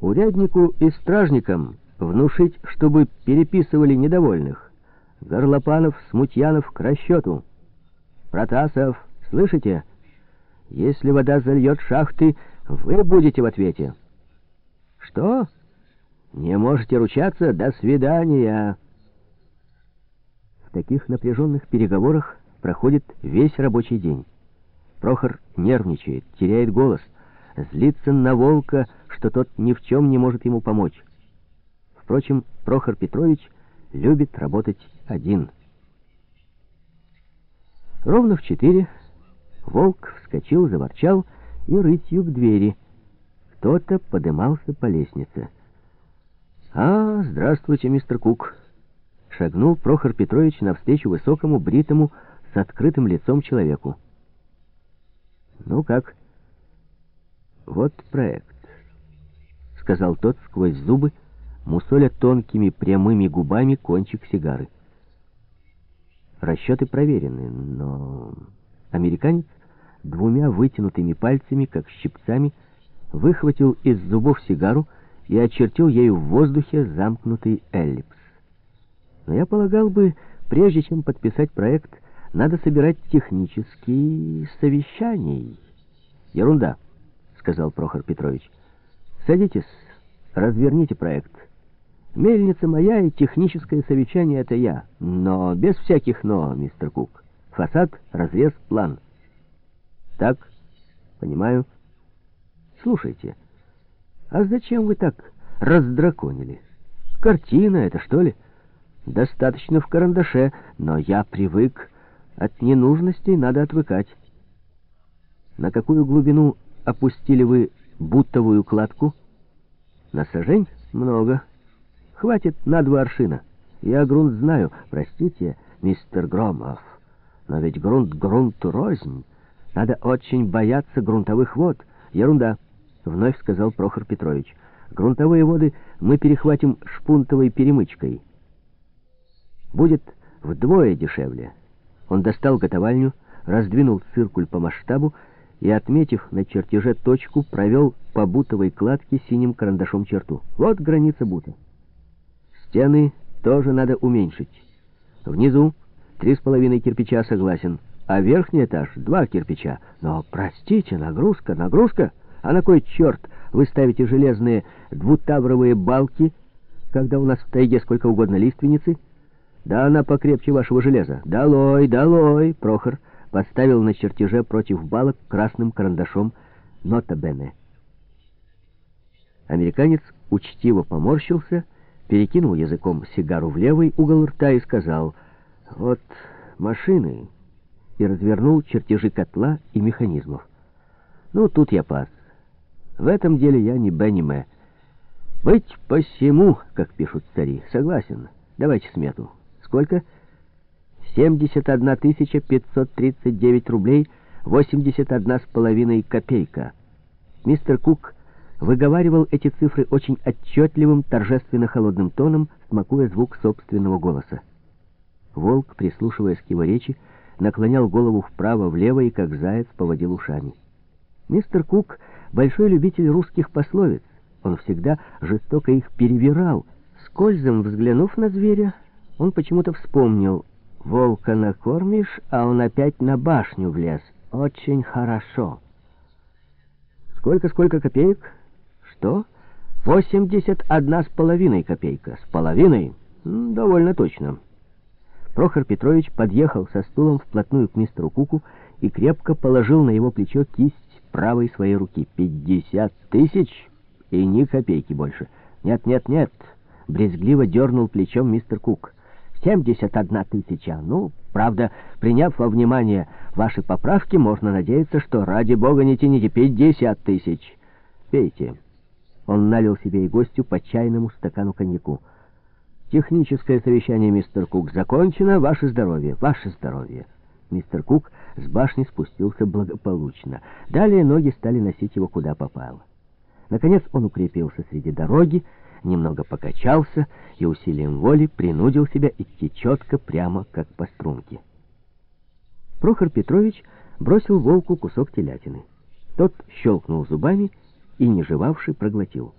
Уряднику и стражникам внушить, чтобы переписывали недовольных. Горлопанов, Смутьянов к расчету. Протасов, слышите? Если вода зальет шахты, вы будете в ответе. Что? Не можете ручаться? До свидания. В таких напряженных переговорах проходит весь рабочий день. Прохор нервничает, теряет голос, злится на волка, что тот ни в чем не может ему помочь. Впрочем, Прохор Петрович любит работать один. Ровно в четыре волк вскочил, заворчал и рытью к двери. Кто-то подымался по лестнице. «А, здравствуйте, мистер Кук!» Шагнул Прохор Петрович навстречу высокому, бритому, с открытым лицом человеку. «Ну как?» «Вот проект», — сказал тот сквозь зубы, мусоля тонкими прямыми губами кончик сигары. Расчеты проверены, но... Американец двумя вытянутыми пальцами, как щипцами, выхватил из зубов сигару и очертил ею в воздухе замкнутый эллипс. Но я полагал бы, прежде чем подписать проект, надо собирать технические совещания. Ерунда, сказал Прохор Петрович. Садитесь, разверните проект. Мельница моя и техническое совещание — это я. Но без всяких «но», мистер Кук. Фасад, разрез, план. Так, понимаю. Слушайте, а зачем вы так раздраконили? Картина это, что ли? Достаточно в карандаше, но я привык. От ненужностей надо отвыкать. На какую глубину опустили вы бутовую кладку? На сажень? Много. Хватит на два аршина. Я грунт знаю. Простите, мистер Громов, но ведь грунт грунту рознь. Надо очень бояться грунтовых вод. Ерунда, вновь сказал Прохор Петрович. Грунтовые воды мы перехватим шпунтовой перемычкой. Будет вдвое дешевле. Он достал готовальню, раздвинул циркуль по масштабу и, отметив на чертеже точку, провел по бутовой кладке синим карандашом черту. Вот граница бута. Стены тоже надо уменьшить. Внизу три с половиной кирпича согласен, а верхний этаж два кирпича. Но, простите, нагрузка, нагрузка. А на кой черт вы ставите железные двутавровые балки, когда у нас в тайге сколько угодно лиственницы? Да она покрепче вашего железа. Долой, долой, Прохор поставил на чертеже против балок красным карандашом «Нота Бене». Американец учтиво поморщился перекинул языком сигару в левый угол рта и сказал «Вот машины» и развернул чертежи котла и механизмов. Ну, тут я пас. В этом деле я не Б, не М. Быть посему, как пишут цари. Согласен. Давайте смету. Сколько? 71 539 рублей 81 с половиной копейка. Мистер Кук выговаривал эти цифры очень отчетливым, торжественно-холодным тоном, смакуя звук собственного голоса. Волк, прислушиваясь к его речи, наклонял голову вправо-влево и, как заяц, поводил ушами. Мистер Кук — большой любитель русских пословиц. Он всегда жестоко их перевирал. Скользом взглянув на зверя, он почему-то вспомнил. «Волка накормишь, а он опять на башню влез. Очень хорошо». «Сколько-сколько копеек?» Что? Восемьдесят одна с половиной копейка. С половиной? Довольно точно. Прохор Петрович подъехал со стулом вплотную к мистеру Куку и крепко положил на его плечо кисть правой своей руки. «Пятьдесят тысяч и ни копейки больше». «Нет, нет, нет», — брезгливо дернул плечом мистер Кук. «Семьдесят одна тысяча. Ну, правда, приняв во внимание ваши поправки, можно надеяться, что, ради бога, не тяните пятьдесят тысяч. Пейте». Он налил себе и гостю по чайному стакану коньяку. «Техническое совещание, мистер Кук, закончено. Ваше здоровье, ваше здоровье». Мистер Кук с башни спустился благополучно. Далее ноги стали носить его куда попало. Наконец он укрепился среди дороги, немного покачался и усилием воли принудил себя идти четко, прямо, как по струнке. Прохор Петрович бросил волку кусок телятины. Тот щелкнул зубами и, не жевавший, проглотил.